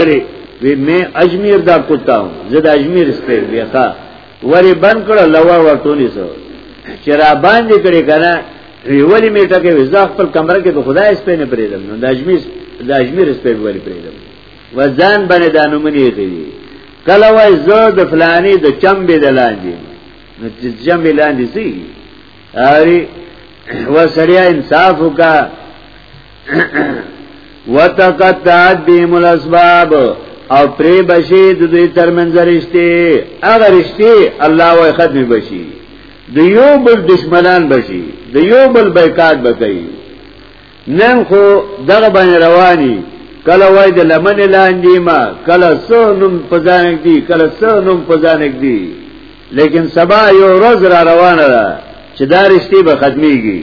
وګړي وی مې اجمیر دا کوتا ہوں زه د اجمیر سپیر بیا ښا وری بند کړه لوا ورته نیسو چې را باندې کړي کنه ویولې میټه کې وزا خپل کمره کې د خدای سپې نه پریدم نو د اجمیر د اجمیر سپې وری پریدم وزن باندې دانو منی دی کله وای زه د فلانی د چمبې د لاندې نو چې چمبې لاندې سي اری و سړیا انصاف وکړه وتقطعت بهم الاسباب او پری بشی د دوی ترمنځ رشتي هغه رشتي الله وای ختم بشي د یو بل دشمنان بشي د یو بل بایکاټ بکئی نن خو دغه باندې رواني کله وای د لمن لاندې ما کله سونم پزانک دی کله سونم پزانک دی لیکن سبا یو روز را روانه ده چې دا رشتي به ختميږي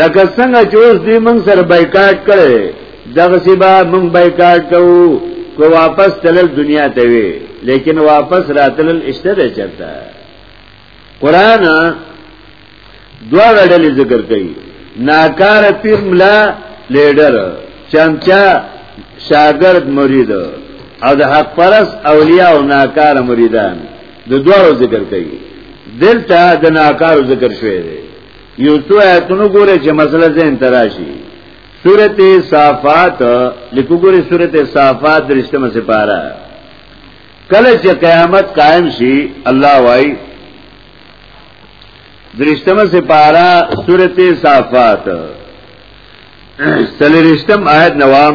لکه څنګه چې اوس دوی موږ سره بایکاټ کړي دغه سی به موږ بایکاټ کوو کو واپس تلل دنیا ته وي لیکن واپس راتلل اشته ده چرته قران دوا ډلې ذکر کوي ناکار پیر ملا لیډر چمچا شاگرد مرید او د حق پرس اولیاء او ناکار مریدان د دوارو ذکر کوي دلته د ناکارو ذکر شوی دی یو څو آیتونو ګوره چې مسله زین تراشي سورت صافات لکو ګوره سورت صافات درشتمه سپاره کله چې قیامت قائم شي الله وای درشتمه سپاره سورت صافات سلرشتم آیت نوام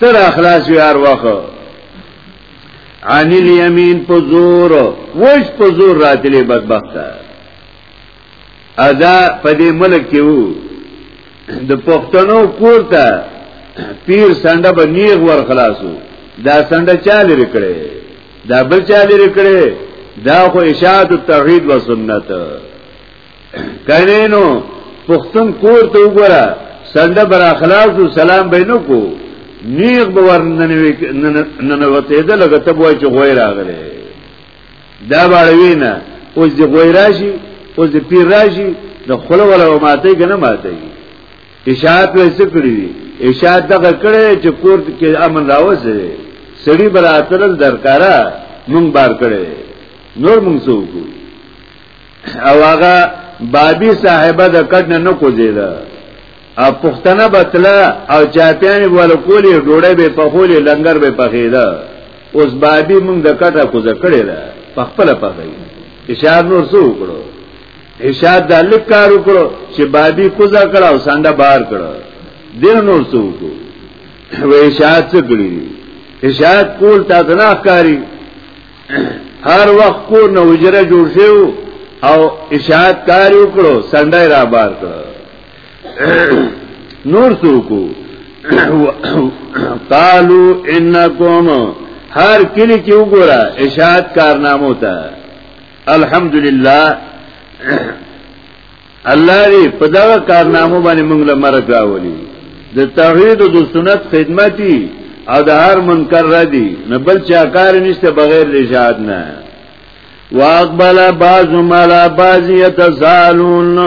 تر اخلاص یار وخت عن الیمین په زور وش په زور راتلې بدبخت ادا په دې ملک کې وو د پښتنو کور ته پیر سنده به نیغ ور خلاصو دا سنده چا لري کړي دا بل چا لري کړي دا خو اشاعت التوحید و سنت کنه نو پښتون کور ته وګوره سنده بر اخلاص او سلام بینو کو نیغ به ورننوي ننوته ده لګ ته وای چې غوي راغله دا باړوي نه اوس دی غوي راشي اوس دی پیر راشي د خلو ولا ماته کنه ماته اشاعت وسه کړی اشاعت دغه کړی چې کور کې امن راوځي سړي براتل درکاره مونږ بار کړی نور مونږ څوک او هغه بابي صاحبه د کټ نه کوزیده او پښتنه بتله او چاپیان ول کولی ډوړې به په خولې لنګر به پخېده اوس بابي موږ د کټه کوزه کړې ده په خپل پخې اشار نور سو کړو اشار د الک کار وکړو چې بابي کوزه کړه او سانډه بار کړو دین نور سو کو وې اشار څه کړی اشار کول تاسو نه ښکاری هر وخت کو نو حجره جوړ شو او اشاعت کار وکړو سندای را بار کړو نور سوکو قالو انکم هر کلی کې وګوره اشاعت کارنامو ته الحمدلله الله دې په دا کارنامو باندې موږ له مرګ راولي د توحید او د سنت خدمتي او د هر منکر را دي نه بل چا کار نشته بغیر د شهاد نه واقبل بعض مالا بعض يتسالون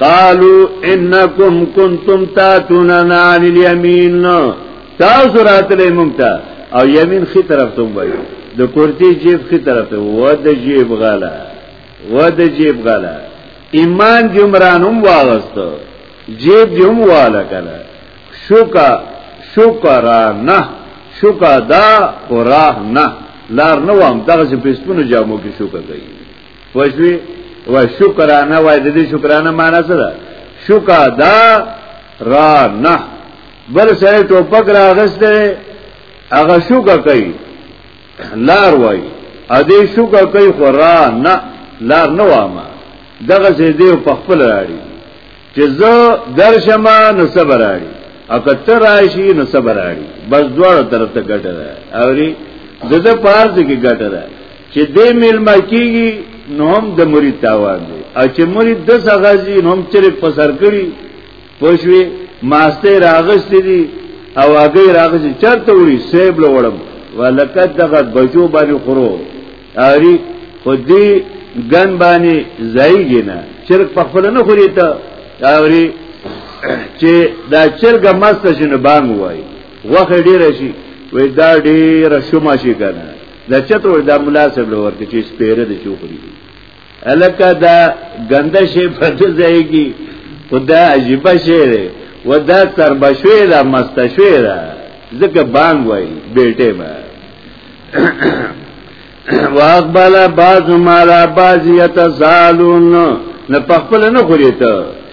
قالوا انكم كنتم تاتوننا عن اليمين تاسو راتلې مونږ ته او یمین خي طرف ته وایو د کورتی جیب خي طرف ته و د جیب غاله و د جیب غلا ایمان جمران هم واغستو جیب جم والا کلا شکا شکرا نه شکا دا قراه نه لار نه وام دغه چې پښتونو جامو کې شکر کوي وښوي و شکرانه وای د دې شکرانه معنا څه ده شکا دا را نه بل سره ټوپک راغسته هغه شکر کوي لار وای ا دې شکر کوي خو را نه لار نه وامه دغه چې دې په خپل راړي چې زه درشمه نو صبر راړي او که تر راشي نو صبر راړي بس دواړه طرف ته ګټه ده اوري دغه پارت کې ګټه ده چې دې مل مکیږي نو هم د مرید تاوان دی او چې مرید د سغازي نو هم چرې په سر کړی پوښوي ماسته راغستې دي او هغه راغستې چرته وړي سیب لوړم ولکد دغه بجو باندې خورو اری خو دې ګن باندې ځایږي نه چرګ په خپل نه خوري ته اری چې دا چرګ مست شنه بانګ وای وخه ډیر شي وې دا ډیر شوما شي کنه دا چتر دا مناسب لور کې چې سپیره دي چوخري الکه دا ګنده شی په دې ځای کې خدا عجیب شی دی و دا تر بشوی دا مستشوی دا ځکه بانګ وای بیٹه ما واقبل بعض مالا بعض یتسالون نه پخپل نه خوري ته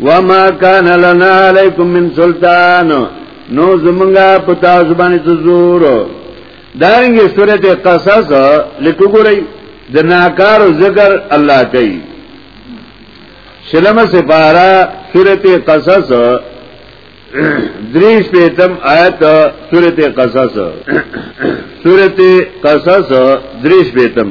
وما كان لنا عليكم من سلطان نو زمونږه په تاسو باندې څه زور دانګي سورته قصص لکه ګورئ د ناکار ذکر الله کوي شلمه سپارا سورته قصص دریش پیتم آیت سورت قصص سورت قصص دریش پیتم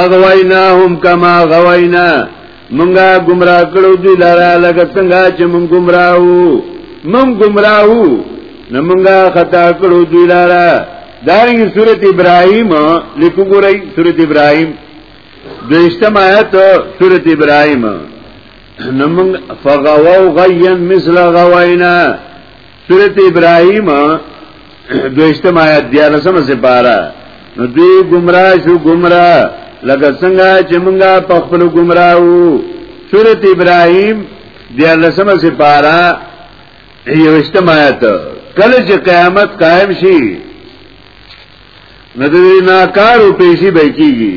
اغویناهم کما غوینا منګه گمراه کړو دی لاره لکه څنګه چې مونږ گمراهو مونږ گمراهو نو منګه خطا کړو دی لاره دارنګ سورۃ ابراهیم لیکو ګورئ سورۃ ابراهیم دویشتم آیت سورۃ ابراهیم نمنګ فغوا غیا مثل غوینا سورت ابراهیم دوشتم آیت دیارسم سپارا نو دوی گمراه شو گمراه لکه څنګه چې مونږه په خپل گمراهو سورت ابراهیم دیارسم سپارا یوشتم آیت کله چې قیامت قائم شي نو دوی ناکارو پیسې بچیږي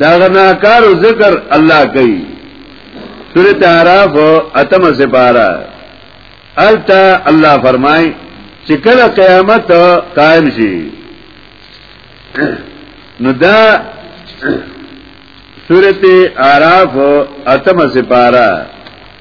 دا غناکار ذکر الله کوي سوره اعراف اتم سپارا التا الله فرمای چې کله قیامت قائم شي نو دا سوره اعراف اتم سپارا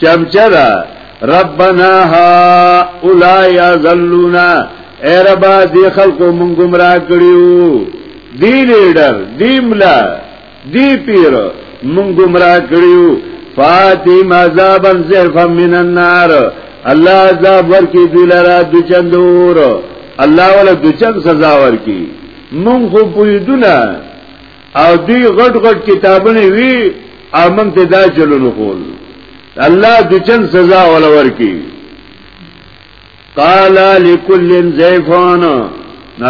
چمچرا ربنا ها اولای ازلونا اے ربا دی خلقو من گمراه کړیو دی لیډر دی ملا دی پیر من گمراه کړیو فاتیم عذابا زیفا من النار الله عذاب ورکی دی لرا دو چند اور الله ولا دو چند سزا ورکی من خو پویدونه او دی غټ غټ کتابونه وی امن ته دا چلونو کول الله د چن سزا ول ورکی قال لكل زيفون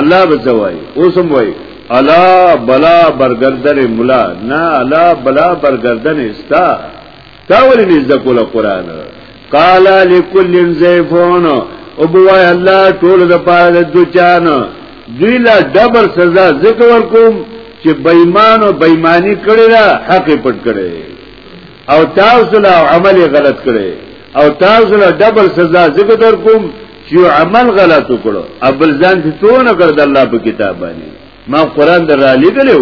الله بزوای اوسم وای الا بلا برګردن مولا نه الا بلا برګردن استا تا ولی نزده کولا قرآن قالا لکل زیفون او بوائی اللہ ټول دا پارا دا دو چانا دوی لا دبر سزا ذکر ورکوم چې بېمان او بېمانی کړی دا حق پټ کړی او تاسو له عمل غلط کړی او تاسو له ډبل سزا ذکر در کوم چې عمل غلط وکړو ابل ځان ته څونه کړ د الله په کتاب باندې ما قران در را لګلو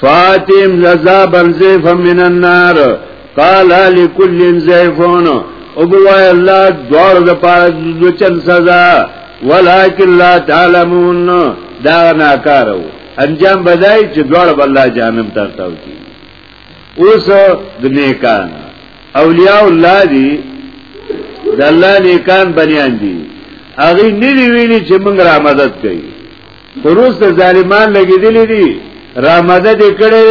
فاتیم لذا بنزیف من النار قال لكل زيفون او بوای الله دوار د پاره د چن سزا ولکن لا تعلمون دا ناکارو انجام بدای چې دوار بل الله جهنم ته تاو کی اوس د نیکان اولیاء الله دی د الله نیکان بنیان دي هغه نه ویلي چې موږ را مدد کوي خروس د ظالمان لګیدلی دی رامده دې کړي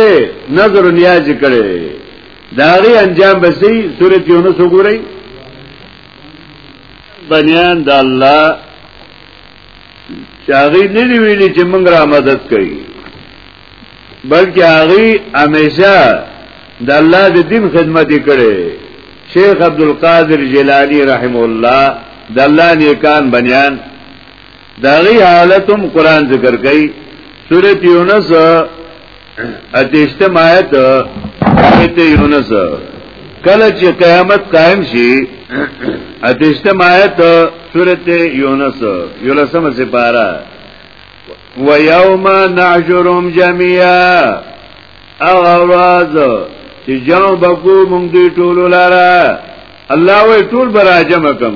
نظر نیاز کړي داغي انجام بسې سورۃ یونس وګورئ بنیان د الله چاغي نه دی ویلي چې موږ را مدد کوي بلکې هغه همیشه د الله د دین خدمت کړي شیخ عبد القادر جیلانی رحم الله د الله نیکان بنیان داغی حالتم قرآن ذکر کئی سورت یونس اتشتم آیت سورت یونس کله چې قیامت قائم شي اتشتم آیت سورت یونس یولسم سپارا و یوم نعجرهم جميعا او اواز چې جمع بکو مونږ دی ټول لاره الله وې ټول برا جمع کوم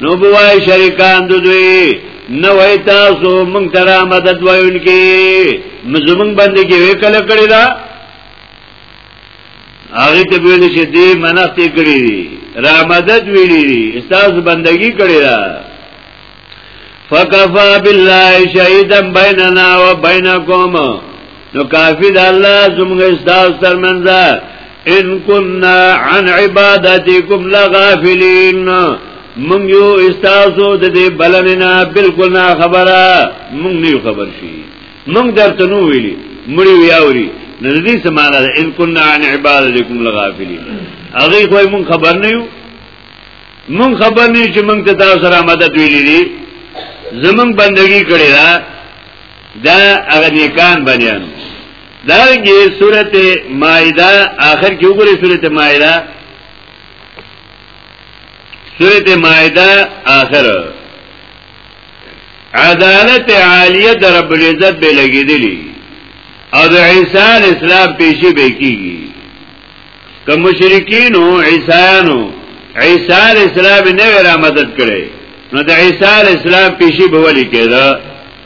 نو بوای شریکان دو دوی نو وای تاسو مونږ ترا مدد وایون کی مزمون باندې کې وکړ کړی دا هغه ته ویل چې دې منښتې کړی دي را مدد ویلی دي استاس بندگی کړی دا فکفا بالله شهیدا بیننا و بینکم نو کافی د الله زموږ استاو ترمنځ ان كنا عن عبادتكم لغافلين من یو استاسو د دې بلننا بالکل نه خبره مونږ نه خبر شي مونږ درته نو ویلي مړی ویاوري نزدې سمانه ده ان كنا عن عبادتكم لغافلين هغه خو مونږ خبر نه یو مونږ خبر نه چې مونږ ته تاسو سره مدد ویلي دي زمونږ بندگی کړی ده دا هغه نیکان بنیان دا رنګه سورته مائده آخر کې وګورئ سورته مائده سورته مائده آخر عدالت عالیه در رب العزت به لګیدلی او د عیسی اسلام پیشي به کیږي که مشرکین او عیسایانو عیسی اسلام نه را مدد کړي نو د عیسی اسلام پیشي به ولي کېده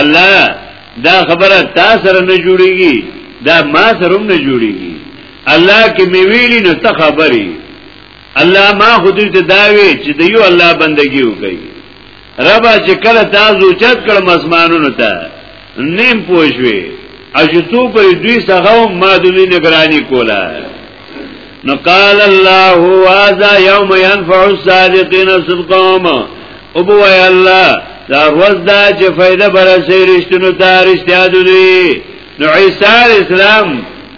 الله دا خبره تا سره نه جوړیږي دا ما سره هم نه جوړیږي الله کې می ویلی نو ته خبري الله ما خود دې داوي چې د یو الله بندگی وکړي رب چې کله تاسو چت کړم اسمانونو ته نیم پوښوي اجتو پر دوی څنګه ما د نگرانی کوله نو قال الله واذا يوم ينفع الصادقين صدقهم ابو وی الله دا روز دا چې فائدہ برسې رښتونو ته رښتیا دوی نو عیسی اسلام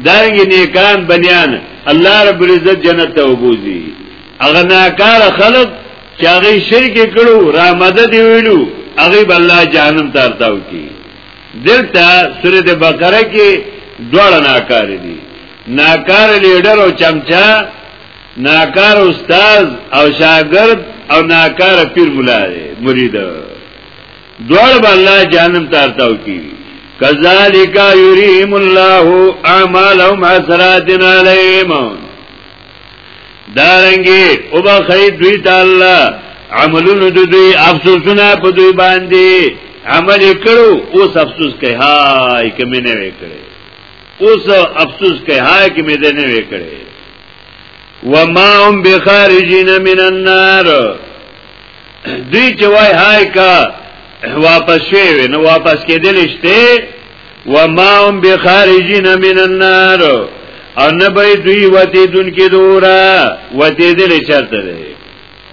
دانګ نیکان بنیان الله رب العزت جنت ته وبوزي اغه ناکار خلق چې هغه شرک کړو را مدد ویلو هغه بل الله جهنم ته ارتاو کی دلته سورته بقره کې دوړ ناکار دي ناکار لیډر او چمچا ناکار استاد او شاگرد او ناکار پیر مولا دی مرید دوړ باندې جانم تارتاو کی کذالک یریم الله اعمالهم حسرات علیهم دارنګي او با خیر دوی تعالی عملونو د دوی افسوسونه په دوی باندې عمل کړو اوس افسوس کوي هاي کمنه وکړي اوس افسوس کوي هاي کې مې ده نه وکړي وما هم بخارجین من النار دوی چې وای هاي کا واپس شوی نو واپس کېدل شته وما هم بخارجین من النار او نه به دوی وتی دن کې دورا وتی دل چرته ده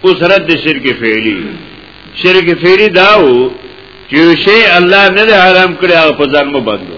اوس رد شرک فعلی شرک فعلی داو چې شی الله نه حرام کړی هغه په ځان مو بندو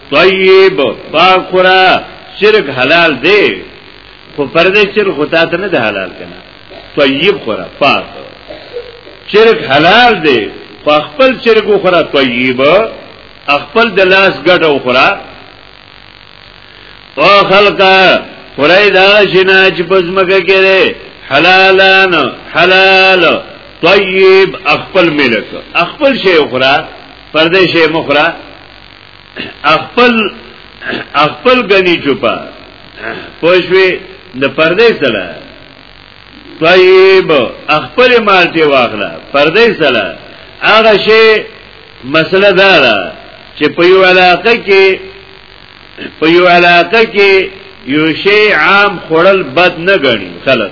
طیب پاک خورا شرک حلال دی خو پردې شرک خو تاسو نه حلال کنه طیب خورا پاک شرک حلال دی خو خپل شرک خورا طیب خپل د لاس ګټو خورا او خلقا خورای دا شنا چې پزمکه کړي حلالان حلال طیب خپل ملک خپل شی خورا پردې شی مخرا خپل خپل غني چوپا پوښوي د پردې سره طيب خپل مال ته واخله پردې سره هغه شی مسله دا ده چې په یو علاقه کې په یو علاقه کې یو شی عام خړل بد نه غني خلک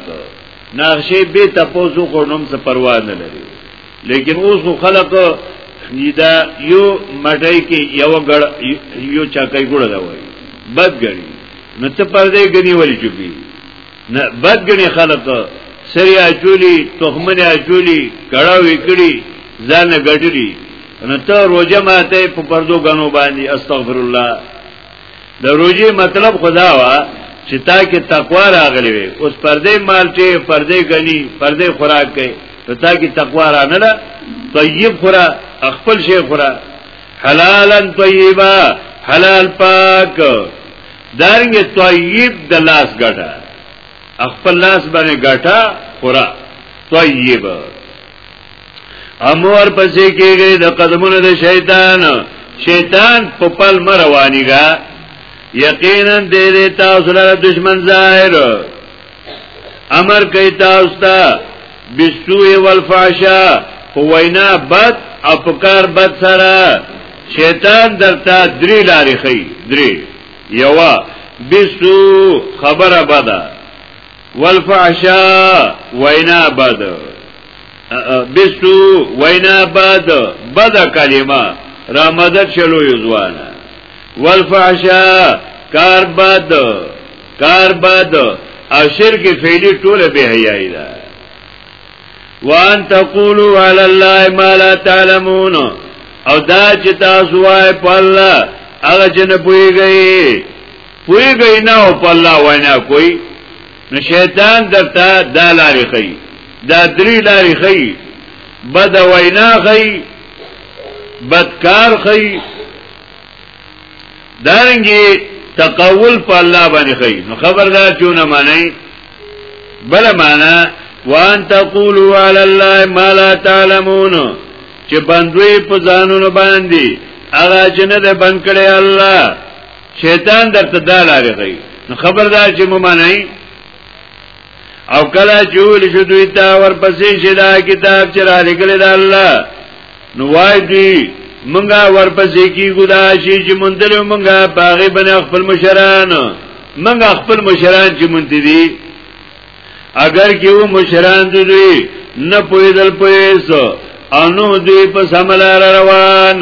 ناغشي به تاسو خو نوم څه پروا نه لري لیکن اوس خو خلق دا یو مټای کې یو ګړ یو چاکای ګړ دا وای بد غړي نو ته پر دې غني ولې چوبي نه بد غني خلق سری اچولی تخمن اچولی کړه وکړي ځان غټلی نو ته روزه ماته په پردو غنو باندې استغفر الله د روزي مطلب خدا وا چې تا کې تقوا راغلی وي اوس پردې مال چې پردې غني پردې خوراک کوي نو تا کې تقوا را نه ده طیب خورا خپل شی خورا حلالا طیبا حلال پاک دارنګ طیب د لاس ګټه خپل لاس باندې ګټه خورا طیب امور پسې کېږي د قدمونو د شیطان شیطان په پل مروانیګا یقینا دې دې تاسو لپاره دشمن ظاهر امر کوي تاسو ته بسوء والفحشا په وینا بد او په کار بد سره شیطان درته درې لارې خي درې یوا بسو خبره بده والفحشاء وینا بد بسو وینا بد بد کلمه را مدد شلو یزوانا والفحشاء کار بد کار بد او شرک فعلی ټول به حیاي ده وان تقولوا على الله ما لا تعلمون او دا چې تاسو وای په الله هغه چې نه پويږئ پوی گئی نه او په الله وینا کوي نو شیطان درته دا لارې خي دا درې لارې خي بد وینا خي بدکار خي دارنګي تقول په الله باندې خي نو خبردار چونه معنی بل معنی وان تقولوا علی الله ما لا تعلمون چې بندوی په ځانونو باندې هغه چې نه ده بند کړی الله شیطان درته دا لارې غي نو خبردار چې ممانای او کله چې ول شو دوی ته ورپسې شي دا کتاب چې را لګل دا الله نو وای دی منګه ورپسې کی ګدا شي چې مونږه منګه پاغه بن خپل مشران منګه خپل مشران چې مونږ دي اگر کې و مشران دوی نه پویدل پویسو انو دوی په سملار روان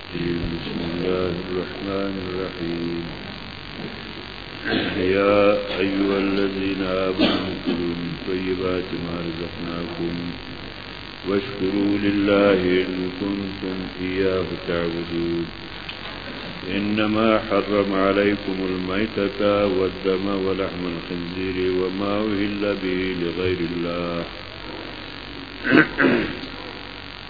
بسم الله الرحمن الرحیم یا ایها الذين آمنوا كلوا من طيبات ما رزقناكم واشكروا لله إن كنتم إياه تعبدون إنما حرم عليكم الميتة والدم ولحم الخنزير وما أهل به لغير الله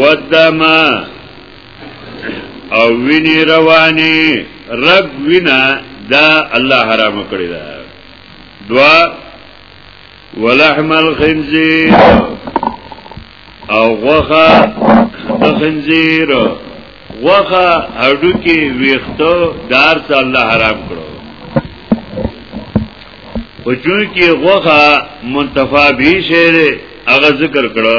ودم او ویني رواني رب وینا دا الله حرام کړی دا دوا ولحم الخنزير او غوخه د خنزير غوخه هډو کې ویختو دار څه الله حرام کړو او چون کې غوخه منتفع به شعر هغه ذکر کړو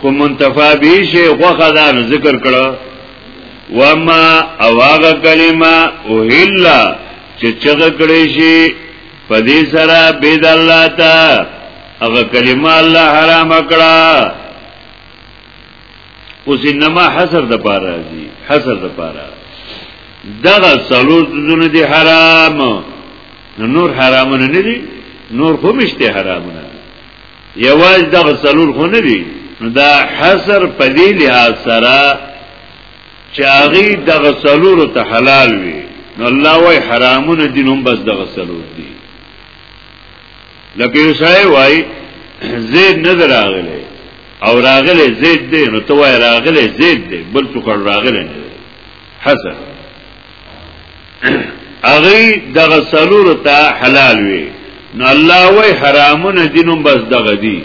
خو منتفع به شي غوخه دا ذکر کړه وما اواغه کلمه او هلا چې چغه کړي شي په دې سره بيد الله تا هغه کلمه الله حرام کړه اوس انما حسر د پاره راځي حسر د پاره دغه څلور دونه دي حرام نور حرام نه دي نور خو مشته حرام نه یواز دا سلور خو نه دی نو دا حصر په دې لحاظ سره چې هغه د غسلور ته حلال وي نو الله وای حرامونه دین هم بس د غسلور دي لکه یوسای وای زید نظر راغله او راغله زید دی نو ته وای راغله زید دی بل څوک راغله نه حسن اغي دغه سلور ته حلال وي نو الله وای حرامونه دینم بس دغه دي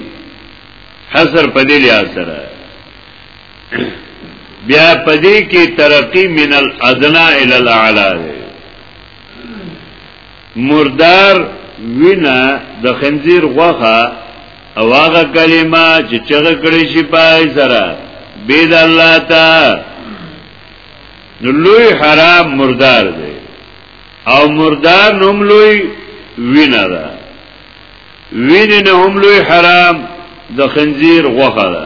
حسر په دې لیا سره بیا پدې کې ترقی من الادنا ال الاعلى مردار وینا د خنزیر غوخه او هغه کلمه چې چغه کړی شي پای سره بيد الله تا نو لوی حرام مردار دی او مردار نوم لوی وینا ده وینه نه هم لوی حرام د خنزیر غوخه ده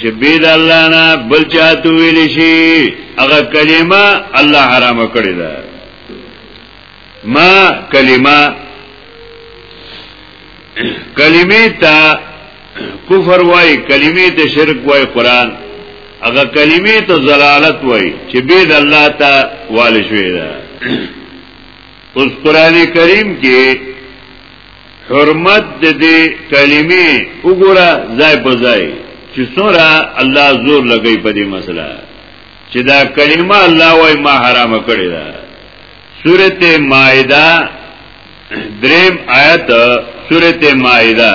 چې بيد الله نه بل چاته ویل شي هغه کلمه الله حرام کړی ده ما کلمه کلمه تا کفر وای کلمه ته شرک وای قران هغه کلمه ته زلالت وای چې بيد الله ته وال شوی ده اوس قران کریم کې حرمت د دې کلمې وګوره ځای په ځای چې څوره الله زور لګی په دې مسله چې دا کلمه الله وای ما حرام کړی دا سورته مائده دریم آیت سورته مائده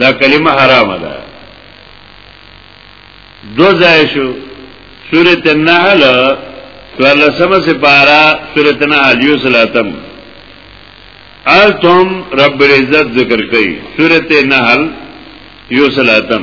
دا کلمه حرامه ده دو ځای شو سورۃ النحل ولسمه سپارا سورۃ النحل یو سلاتم التم رب العزت ذکر کړي سورۃ النحل یو سلاتم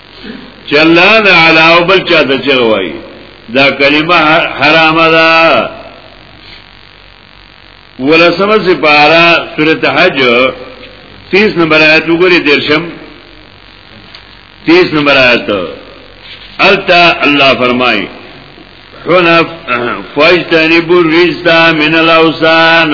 چې الله نه علاوه بل چا ته چغه وایي دا کلمه حرام ده ولسمه سپارا سورته حج 30 نمبر آیت وګورئ درشم 30 نمبر آیت التا الله فرمایي حنف فاجتنبوا الرجس من الاوثان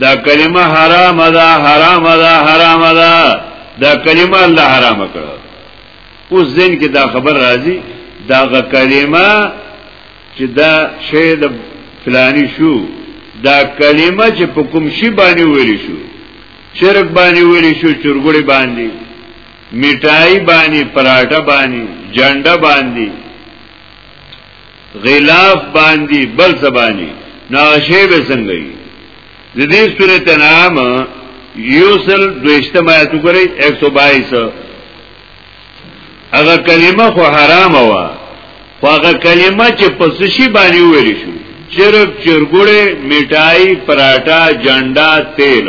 دا کلمه حرام ده حرام ده حرام ده دا کلمه الله حرام کړه اوس ځین کې دا خبر راځي دا غ کلمه چې دا شی د فلانی شو دا کلمه چې په کوم شی باندې ویل شو شرک باندې ویل شو چورګړي باندې میټای باندې پراټه باندې جنډه باندې غلاف باندې بل زبانی ناشه به څنګه وي د دې سورته نام یوسل دویشتم آیت وګورئ 122 هغه کلمه خو حرام وا خو هغه کلمه چې پس شي باندې ویل شو چرګ چرګوړې میټای پراټا جانډا تیل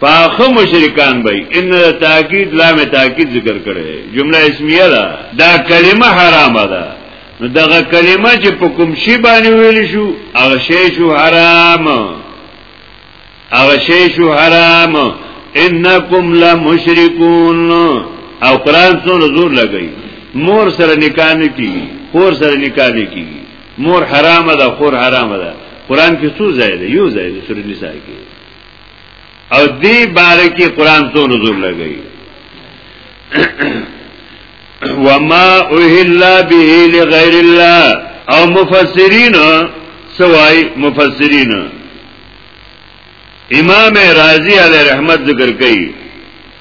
پاخه مشرکان به ان تاکید لام تاکید ذکر کړي جمله اسمیه ده دا کلمه حرامه ده نو دغه کلمه چې په کوم شی باندې ویل شو هغه شی شو حرام هغه شی شو حرام انکم لمشرکون او قران څونه زور لګی مور سره نکاح نه کی خور سره نکاح نه کی مور حرامه ده خور حرامه ده قران کې څو ځای ده یو ځای ده سورې نساء کې او دی باره کی قرآن سو نزول لگئی وما اوهلا به لغیر الله او مفسرین سوای مفسرین امام رازی علی رحمت ذکر کئی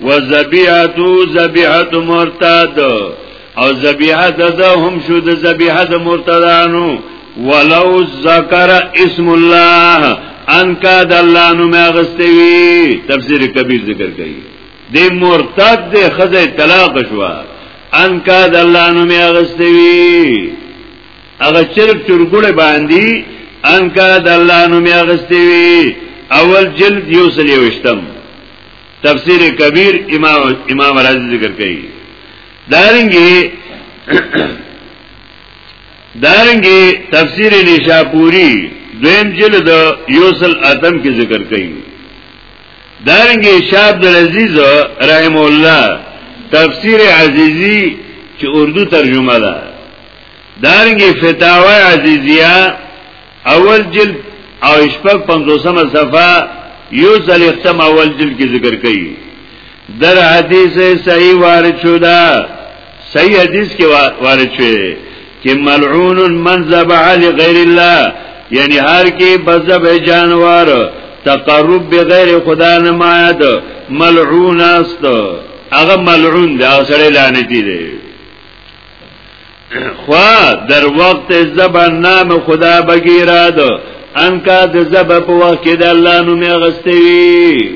و زبیعتو زبیعت مرتد او زبیعه ده هم شو ده زبیعه ده مرتدانو ولو ذکر اسم الله انکا ده اللہ نو میں اغستوی تفسیر کبیر ذکر کئی ده مرتد ده خز طلاق شوا انکا ده اللہ نو میں اغستوی اغا چرک چرگوڑ باندی انکا ده اللہ نو میں اغستوی اول جلد یو سلیوشتم تفسیر کبیر امام امام رازی ذکر کړي دارنګي دارنګي تفسیر نشاپوری دویم جلد یوسل اتم کې ذکر کړي دارنګي شاه عبد العزيز رحم الله تفسیر عزیزی چې اردو ترجمه ده دارنګي فتاوا عزیزیه اول جلد او شپږ پنځوسمه صفه یو ځل ختم اول جلد کې ذکر کړي در حدیث صحیح وارد شو دا صحیح حدیث کې وارد شوی دی چې ملعون من ذبح لغیر الله یعنی هر کې بذب جانور تقرب بغیر خدا نماید ملعون است هغه ملعون دی هغه سره لعنتی دی خوا در وقت زبا نام خدا بگیرا دو انکا د زبا په وخت کې د الله نوم اغستې وي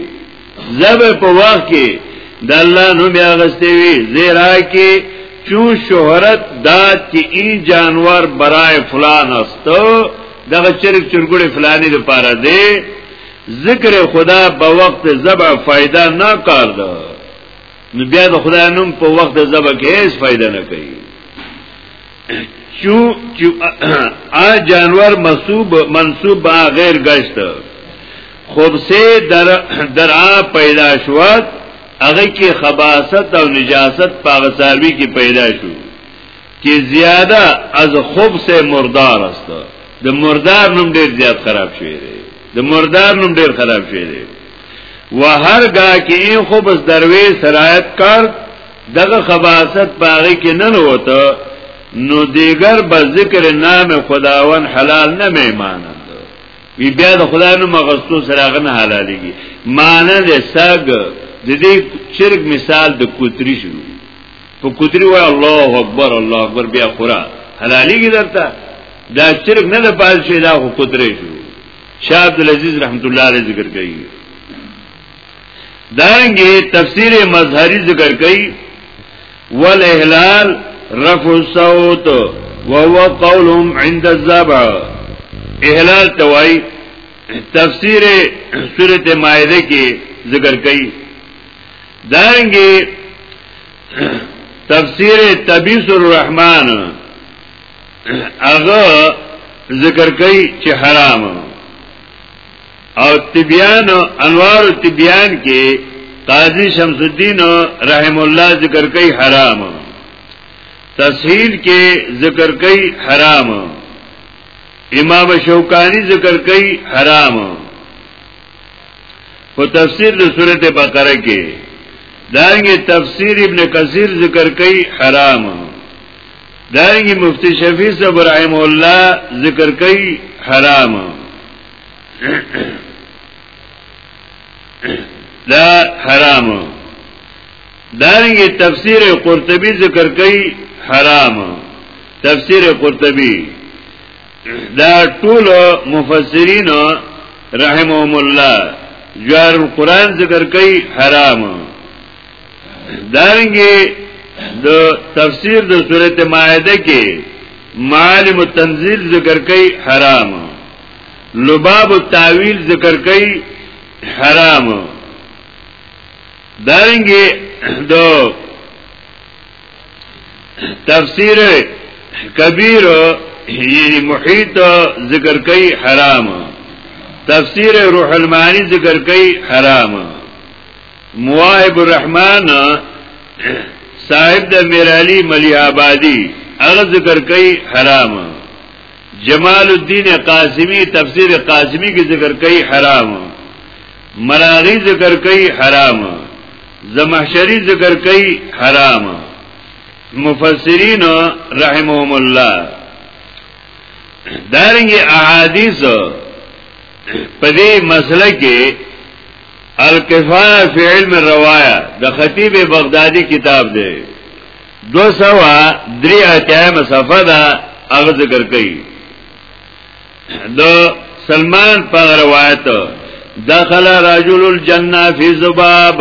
زبا په وخت کې د الله نوم اغستې وي زیرا کې چون شهرت دا چې ای جانور برای فلان استو دغه چرګ چرګړي فلانی د پاره دی ذکر خدا په وخت زبا فائدہ نه کار ده نو بیا د خدای نوم په وخت د ذبح کې هیڅ فائدہ نه کوي چو چو ا جانور مسوب منسوب غیر گشت خوب سے در درا پیدا شوت هغه کې خباست او نجاست پاغه ساروی کې پیدا شو چې زیاده از خوب سے مردار است د مردار نوم ډیر زیات خراب شوی دی د مردار نوم ډیر خراب شوی دی و هر گا کې این خو بس دروی سرایت کرد دغه خباست پاغی کې نه نوته نو دیگر به ذکر نام خداون حلال نه میمانه وی بیا د خدای نو مغستو سره غنه حلالېږي معنی د سګ د دې چرګ مثال د کوتري شو په کوتري وای الله اکبر الله اکبر بیا خورا حلالېږي درته دا چرګ نه د پال شي دا خو کوتري شو شاه عبد العزيز رحمت الله علیه ذکر کوي دانګي تفسیر مظهری ذکر کوي والاهلال رفع الصوت وهو قولهم عند الذبح اهلال توای تفسیر سورۃ مائده کې ذکر کوي دانګي تفسیر تبیس الرحمن هغه ذکر کوي چې حرام او تبيان انوار تبيان کې قاضي شمس الدين رحم الله ذکر کوي حرام تسهیل کې ذکر کوي حرام امام شوکانی ذکر کوي حرام په تفسیر د سورته بقره کې دانګه تفسیر ابن کثیر ذکر کوي حرام دارنګي مفتی شفیع صاحب رحم الله ذکر کوي حرام دا حرام دارنګي تفسیر قرطبي ذکر کوي حرام تفسیر قرطبي دا ټول مفسرین رحمهم الله جوار القرآن ذکر کوي حرام دارنګي د تفسیر د سورته مائده کې معالم التنزيل ذکر کوي حرام لباب التاویل ذکر کوي حرام دارنګي د تفسیر کبیر یعنی محیط ذکر کوي حرام تفسیر روح المعانی ذکر کوي حرام مواهب الرحمن صاحب د میرالی ملی آبادی هغه ذکر کوي حرام جمال الدین قاسمی تفسیر قاسمی کې ذکر کوي حرام مراغی ذکر کوي حرام زمحشری ذکر کوي حرام مفسرین رحمهم الله دارنګ احادیث په دې مسله کې الکفایه فی علم الروايه د خطیب بغدادي کتاب دی 203 اتیام صفه دا هغه ذکر کوي د سلمان په روایت دخل رجل الجنه فی ذباب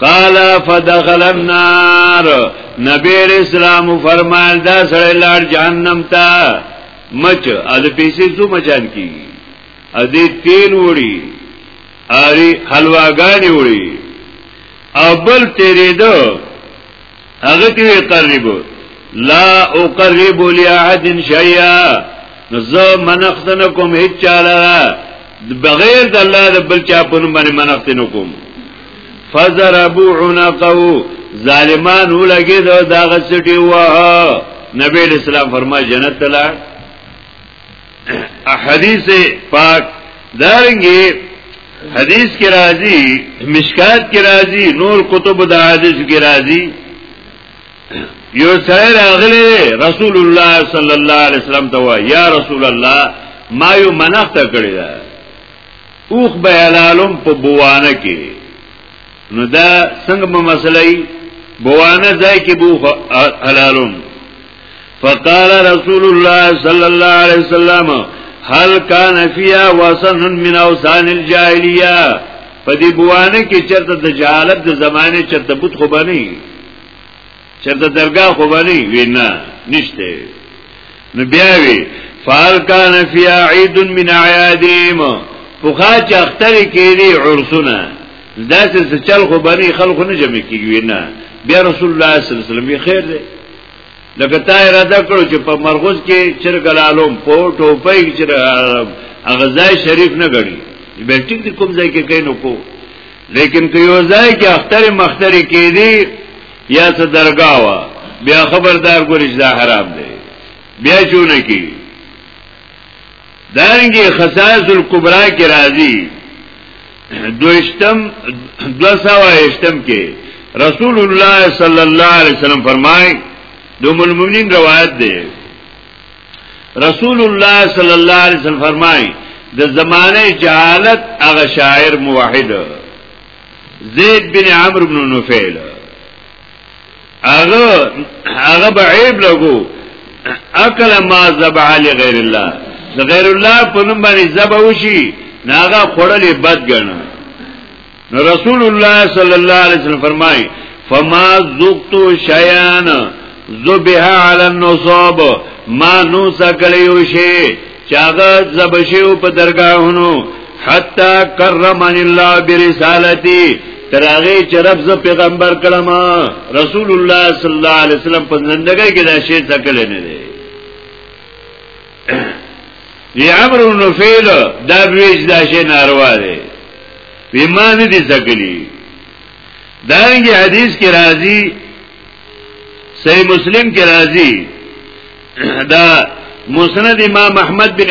قال فدخل النار نبی اسلام فرمایل دا سره لار جهنم ته مچ ال پیسې څو مچان کی ا دې تیل وړي اری حلواګانی وړي او بل تیرې دو هغه ته قرب لا اقرب لاحد شيئا زه منختن کوم هیڅ چاله بغیر د الله د بل چا په نوم باندې منختن کوم فزربو عنقه ظالمان ولګي دا دغه سټي وه نبی اسلام فرمای جنت ته لاړ احادیث پاک دارنګي حدیث کې راځي مشکات کې راځي نور کتب د حدیث کې راځي یو سره راغلی رسول الله صلی الله علیه وسلم ته وای یا رسول الله ما یو منښت کړی دا اوخ به حلالم په بوانه کې نو دا څنګه په مسله ای بوانه ځای کې بو حلالون فقال رسول الله صلى الله عليه وسلم هل كان فيها وسن من اوسان الجاهليه په دې بوانه کې چرته د جهالت د زمانه چرته بوت خو بني چرته درگاه خو بنی وی نه نشته نو بیا وی فال کان فی عید من اعیادهم فخا چې اختر کېږي عرسونه دا څه چل خو بنی خلکو نه جمع کیږي نه بیا رسول الله صلی الله علیه وسلم یې خیر دی لکه تا اراده کړو چې په مرغوز کې چرګلالوم په ټوپۍ کې اغزای شریف نه غړي به ټیک کوم ځای کې کینو کو لیکن که یو ځای کې اختر مختر کې دی یا څه درگاه وا بیا خبردار ګورې چې دا حرام دی بیا چونه کی دانګي خصائص الکبرى کې راځي دوشتم دو سوا اشتم کې رسول الله صلی الله علیه وسلم فرمای دوم المؤمنین روایت ده رسول الله صلی الله علیه وسلم فرمای د زمانه جهالت هغه شاعر موحد زید بن عمرو بن نفیل هغه هغه به عیب لګو اکل ما ذبح لغیر الله غیر الله په نوم باندې ذبح وشي ناغه خړلې بد ګڼه نو رسول الله صلی الله علیه وسلم فرمای فما ذقت شیان ذبح علی النصاب ما نو سکلیو شی چاغه زبشیو په درگاهونو حتا کرمن الله برسالتی تراغه چرپ ز پیغمبر کلم رسول الله صلی الله علیه وسلم په زندګۍ کې دا شی تکل نه دی دی امر نو فعل دا ویج دا شی ناروا دی ویمان دي تکلی دانګي حدیث کې راځي صحیح مسلم کې راځي دا مسند امام احمد بن